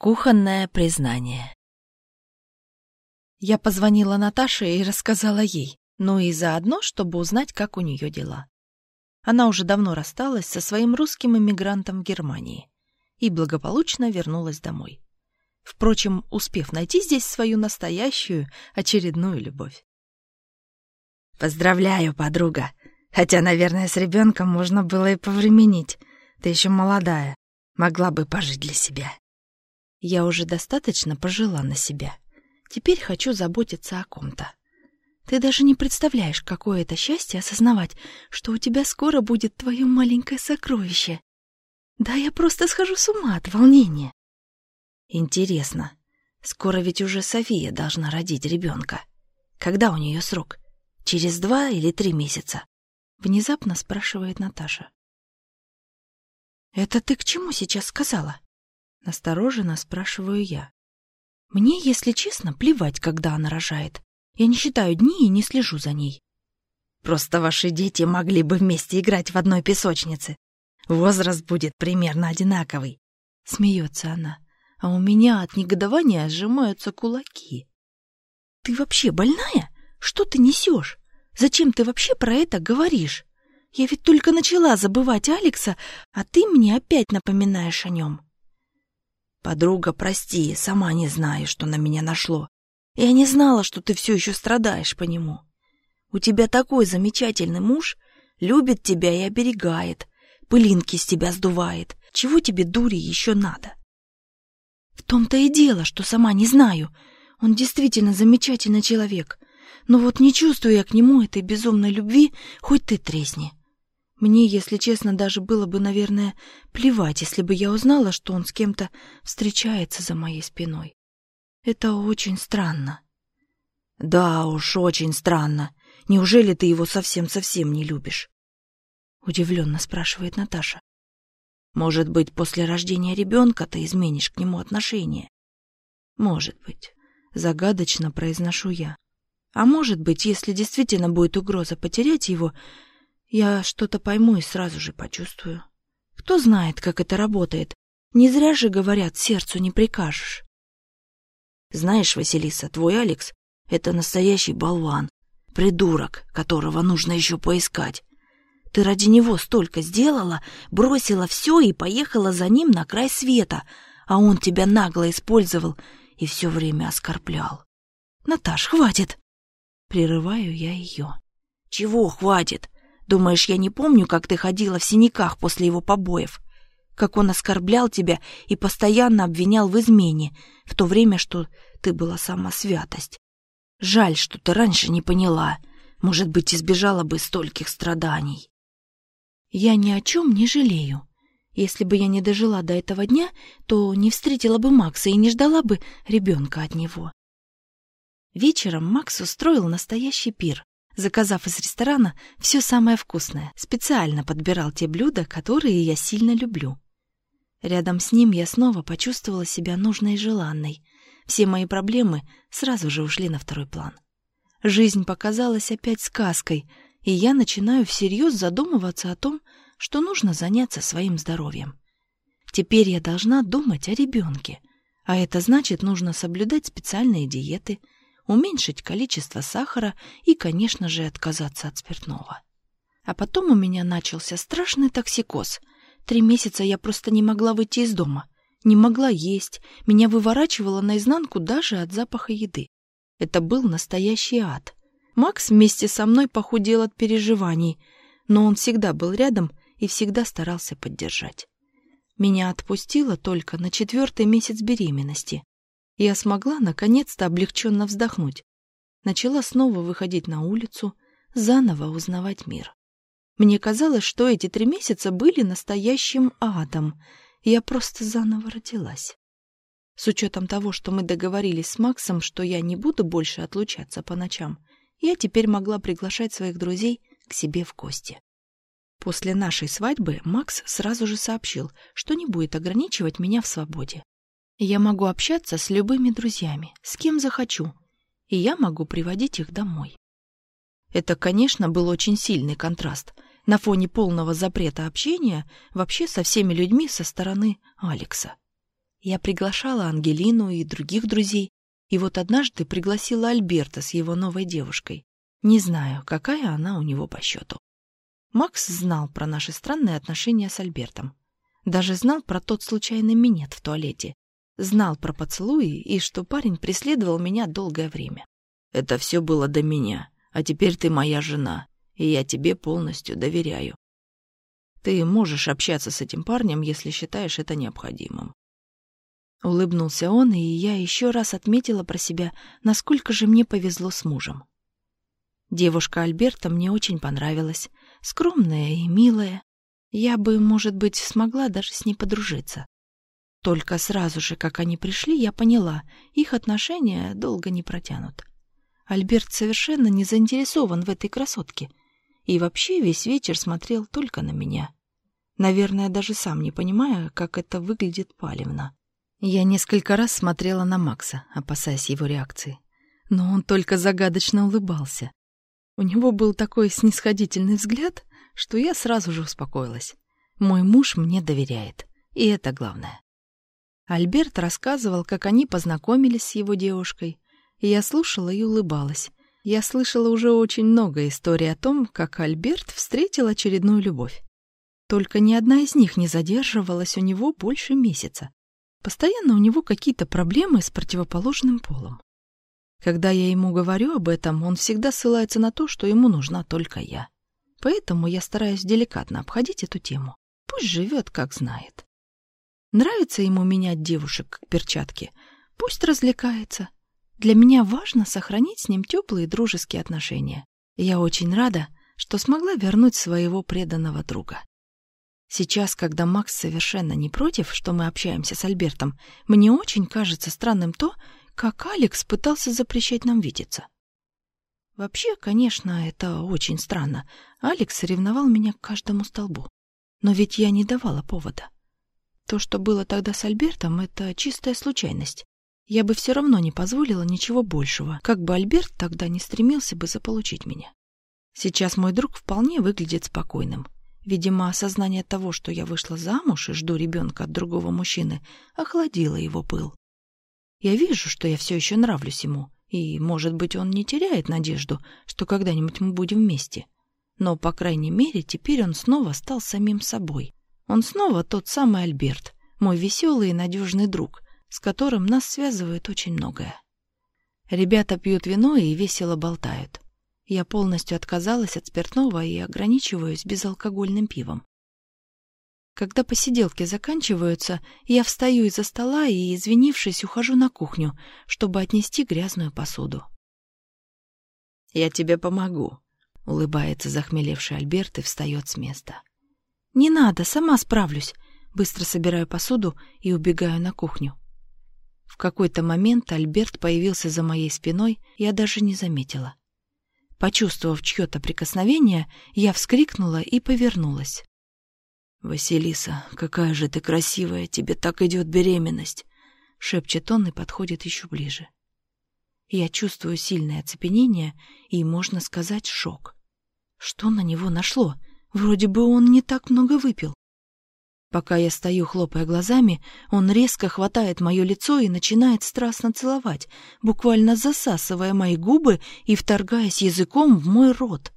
Кухонное признание. Я позвонила Наташе и рассказала ей, ну и заодно, чтобы узнать, как у нее дела. Она уже давно рассталась со своим русским эмигрантом в Германии и благополучно вернулась домой. Впрочем, успев найти здесь свою настоящую, очередную любовь. «Поздравляю, подруга! Хотя, наверное, с ребенком можно было и повременить. Ты еще молодая, могла бы пожить для себя». Я уже достаточно пожила на себя. Теперь хочу заботиться о ком-то. Ты даже не представляешь, какое это счастье осознавать, что у тебя скоро будет твое маленькое сокровище. Да я просто схожу с ума от волнения. Интересно, скоро ведь уже София должна родить ребенка. Когда у нее срок? Через два или три месяца? Внезапно спрашивает Наташа. Это ты к чему сейчас сказала? Настороженно спрашиваю я. Мне, если честно, плевать, когда она рожает. Я не считаю дни и не слежу за ней. Просто ваши дети могли бы вместе играть в одной песочнице. Возраст будет примерно одинаковый. Смеется она, а у меня от негодования сжимаются кулаки. Ты вообще больная? Что ты несешь? Зачем ты вообще про это говоришь? Я ведь только начала забывать Алекса, а ты мне опять напоминаешь о нем. «Подруга, прости, сама не знаю, что на меня нашло. Я не знала, что ты все еще страдаешь по нему. У тебя такой замечательный муж, любит тебя и оберегает, пылинки с тебя сдувает. Чего тебе, дури, еще надо?» «В том-то и дело, что сама не знаю. Он действительно замечательный человек. Но вот не чувствую я к нему этой безумной любви, хоть ты тресни. Мне, если честно, даже было бы, наверное, плевать, если бы я узнала, что он с кем-то встречается за моей спиной. Это очень странно. Да уж, очень странно. Неужели ты его совсем-совсем не любишь? Удивленно спрашивает Наташа. Может быть, после рождения ребенка ты изменишь к нему отношение? Может быть. Загадочно произношу я. А может быть, если действительно будет угроза потерять его, я что-то пойму и сразу же почувствую. Кто знает, как это работает? Не зря же говорят, сердцу не прикажешь. Знаешь, Василиса, твой Алекс — это настоящий болван, придурок, которого нужно еще поискать. Ты ради него столько сделала, бросила все и поехала за ним на край света, а он тебя нагло использовал и все время оскорблял. Наташ, хватит! Прерываю я ее. Чего хватит? Думаешь, я не помню, как ты ходила в синяках после его побоев? Как он оскорблял тебя и постоянно обвинял в измене, в то время, что ты была сама святость. Жаль, что ты раньше не поняла. Может быть, избежала бы стольких страданий. Я ни о чем не жалею. Если бы я не дожила до этого дня, то не встретила бы Макса и не ждала бы ребенка от него. Вечером Макс устроил настоящий пир заказав из ресторана все самое вкусное, специально подбирал те блюда, которые я сильно люблю. Рядом с ним я снова почувствовала себя нужной и желанной. Все мои проблемы сразу же ушли на второй план. Жизнь показалась опять сказкой, и я начинаю всерьез задумываться о том, что нужно заняться своим здоровьем. Теперь я должна думать о ребенке, а это значит, нужно соблюдать специальные диеты – уменьшить количество сахара и, конечно же, отказаться от спиртного. А потом у меня начался страшный токсикоз. Три месяца я просто не могла выйти из дома, не могла есть, меня выворачивало наизнанку даже от запаха еды. Это был настоящий ад. Макс вместе со мной похудел от переживаний, но он всегда был рядом и всегда старался поддержать. Меня отпустило только на четвертый месяц беременности, я смогла наконец-то облегченно вздохнуть. Начала снова выходить на улицу, заново узнавать мир. Мне казалось, что эти три месяца были настоящим адом. Я просто заново родилась. С учетом того, что мы договорились с Максом, что я не буду больше отлучаться по ночам, я теперь могла приглашать своих друзей к себе в гости. После нашей свадьбы Макс сразу же сообщил, что не будет ограничивать меня в свободе. Я могу общаться с любыми друзьями, с кем захочу, и я могу приводить их домой. Это, конечно, был очень сильный контраст на фоне полного запрета общения вообще со всеми людьми со стороны Алекса. Я приглашала Ангелину и других друзей, и вот однажды пригласила Альберта с его новой девушкой. Не знаю, какая она у него по счету. Макс знал про наши странные отношения с Альбертом. Даже знал про тот случайный минет в туалете. Знал про поцелуи и что парень преследовал меня долгое время. «Это все было до меня, а теперь ты моя жена, и я тебе полностью доверяю. Ты можешь общаться с этим парнем, если считаешь это необходимым. Улыбнулся он, и я еще раз отметила про себя, насколько же мне повезло с мужем. Девушка Альберта мне очень понравилась, скромная и милая. Я бы, может быть, смогла даже с ней подружиться. Только сразу же, как они пришли, я поняла, их отношения долго не протянут. Альберт совершенно не заинтересован в этой красотке. И вообще весь вечер смотрел только на меня. Наверное, даже сам не понимая, как это выглядит палевно. Я несколько раз смотрела на Макса, опасаясь его реакции. Но он только загадочно улыбался. У него был такой снисходительный взгляд, что я сразу же успокоилась. Мой муж мне доверяет, и это главное. Альберт рассказывал, как они познакомились с его девушкой, и я слушала и улыбалась. Я слышала уже очень много историй о том, как Альберт встретил очередную любовь. Только ни одна из них не задерживалась у него больше месяца. Постоянно у него какие-то проблемы с противоположным полом. Когда я ему говорю об этом, он всегда ссылается на то, что ему нужна только я. Поэтому я стараюсь деликатно обходить эту тему. Пусть живет, как знает. Нравится ему менять девушек к перчатке, пусть развлекается. Для меня важно сохранить с ним теплые дружеские отношения. Я очень рада, что смогла вернуть своего преданного друга. Сейчас, когда Макс совершенно не против, что мы общаемся с Альбертом, мне очень кажется странным то, как Алекс пытался запрещать нам видеться. Вообще, конечно, это очень странно. Алекс ревновал меня к каждому столбу. Но ведь я не давала повода. То, что было тогда с Альбертом, это чистая случайность. Я бы все равно не позволила ничего большего, как бы Альберт тогда не стремился бы заполучить меня. Сейчас мой друг вполне выглядит спокойным — Видимо, осознание того, что я вышла замуж и жду ребенка от другого мужчины, охладило его пыл. Я вижу, что я все еще нравлюсь ему, и, может быть, он не теряет надежду, что когда-нибудь мы будем вместе. Но, по крайней мере, теперь он снова стал самим собой. Он снова тот самый Альберт, мой веселый и надежный друг, с которым нас связывает очень многое. Ребята пьют вино и весело болтают. Я полностью отказалась от спиртного и ограничиваюсь безалкогольным пивом. Когда посиделки заканчиваются, я встаю из-за стола и, извинившись, ухожу на кухню, чтобы отнести грязную посуду. «Я тебе помогу», — улыбается захмелевший Альберт и встает с места. «Не надо, сама справлюсь», — быстро собираю посуду и убегаю на кухню. В какой-то момент Альберт появился за моей спиной, я даже не заметила. Почувствовав чье-то прикосновение, я вскрикнула и повернулась. «Василиса, какая же ты красивая, тебе так идет беременность!» — шепчет он и подходит еще ближе. Я чувствую сильное оцепенение и, можно сказать, шок. Что на него нашло? Вроде бы он не так много выпил. Пока я стою, хлопая глазами, он резко хватает мое лицо и начинает страстно целовать, буквально засасывая мои губы и вторгаясь языком в мой рот.